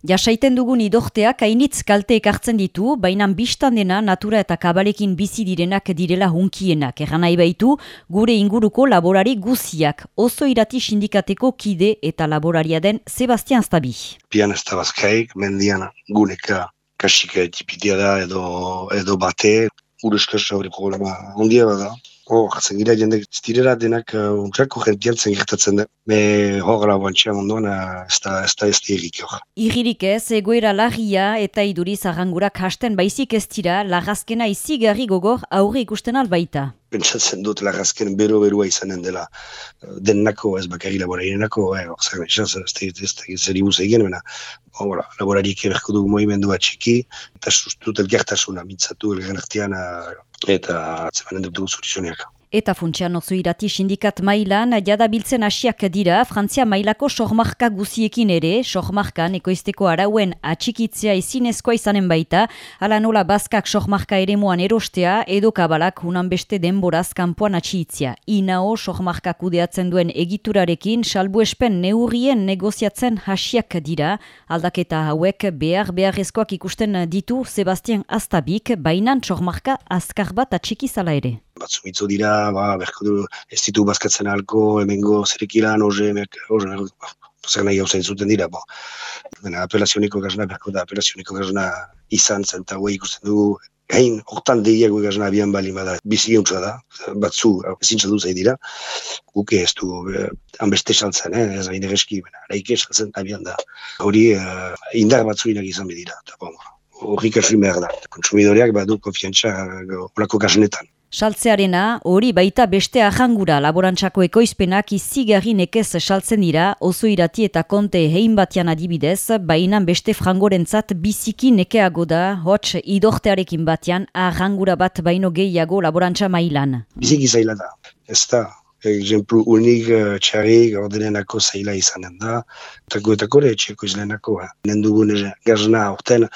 Jasaiten dugun idorteak hainitz kalte ekartzen ditu, baina biztan dena natura eta kabalekin bizi direnak direla hunkienak. Egan nahi baitu, gure inguruko laborari guziak, oso irati sindikateko kide eta laboraria den Sebastian Stabi. Pian ez da bazkaik, mendian guneka kasika etipitia da edo, edo bate, uruzkaz hori problema ondia bada. Oh, jatzen gira jendek ztirera denak uh, untrako jentian zen gertatzen da. Me hor lau bantxean ondoan uh, ez da ez da ez da irrik hor. Irririk ez, egoera lagia eta iduriz arrangurak hasten baizik ez tira, lagazkena izigarri gogor aurre ikusten albaita. Pentsatzen dut lagazken bero-berua izanen dela dennako ez bakarri laborarienako, eh, hor zer ez da ez da zer ibuz egin, bena, oh, laborariek eberko dugu moimendua txiki, eta sustut elgertasuna mintzatu elgen artean eta atzemanen dut dugu zurizioneak. Eta funtsian oso irati sindikat mailan, jadabiltzen hasiak dira, Frantzia mailako sohmarka guziekin ere, sohmarkan ekoizteko arauen atxikitzea izinezkoa izanen baita, ala nola bazkak sohmarka ere moan erostea, edo kabalak unan beste denboraz kanpoan atxiitzia. Inao sohmarka kudeatzen duen egiturarekin, salbuespen neurrien negoziatzen hasiak dira, aldaketa hauek behar beharrezkoak ikusten ditu Sebastian Aztabik, bainan sohmarka azkar bat atxikizala ere batzu mitzo dira, ba, berko du, ez ditu bazkatzen alko, hemengo zerekilan, oze, oze, zer nahi gauza zuten dira, bo. Bena, apelazioniko gazna, berko da, apelazioniko gazna izan zen, eta ikusten dugu, hain, hortan deiago gazna abian bali bada, bizi da, batzu, ezin du zai dira, guke ez du, eh, hanbeste saltzen, eh, ez hain egeski, araike saltzen abian da. Hori, eh, indar batzu inak izan bedira, eta bon, horrik behar da. Konsumidoreak badu konfiantza olako gaznetan. Saltzearena, hori baita beste ahangura laborantzako ekoizpenak izigarri nekez saltzen dira, oso irati eta konte hein batian adibidez, baina beste frangorentzat biziki nekeago da, hots idortearekin batian, ahangura bat baino gehiago laborantza mailan. Biziki zaila da, ez da, Exemplu unik uh, txarrik ordenenako zaila izanen da. Eta kore etxeko izlenako. Eh. Nendugun gazna orten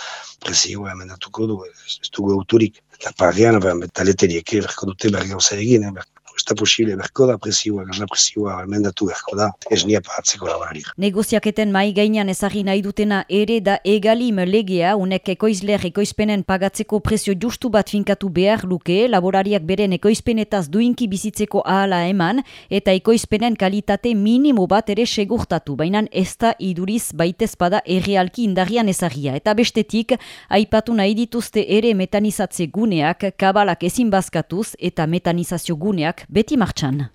presioa emendatuko du, ez dugu auturik. Eta parean, taleteriek berko dute berri gauza egin, eh, ez da posible, berko da presioa, gazna presioa, almendatu berko da, ez nia pahatzeko labarik. Negoziaketen mai gainan ezagin nahi dutena ere da egalim legea, unek ekoizler ekoizpenen pagatzeko presio justu bat finkatu behar luke, laborariak beren ekoizpenetaz duinki bizitzeko ahala eman, eta ekoizpenen kalitate minimo bat ere segurtatu, baina ez da iduriz baitez bada errealki indarrian ezagia. Eta bestetik, aipatu nahi dituzte ere metanizatze guneak, kabalak ezin bazkatuz eta metanizazio guneak beti martxan.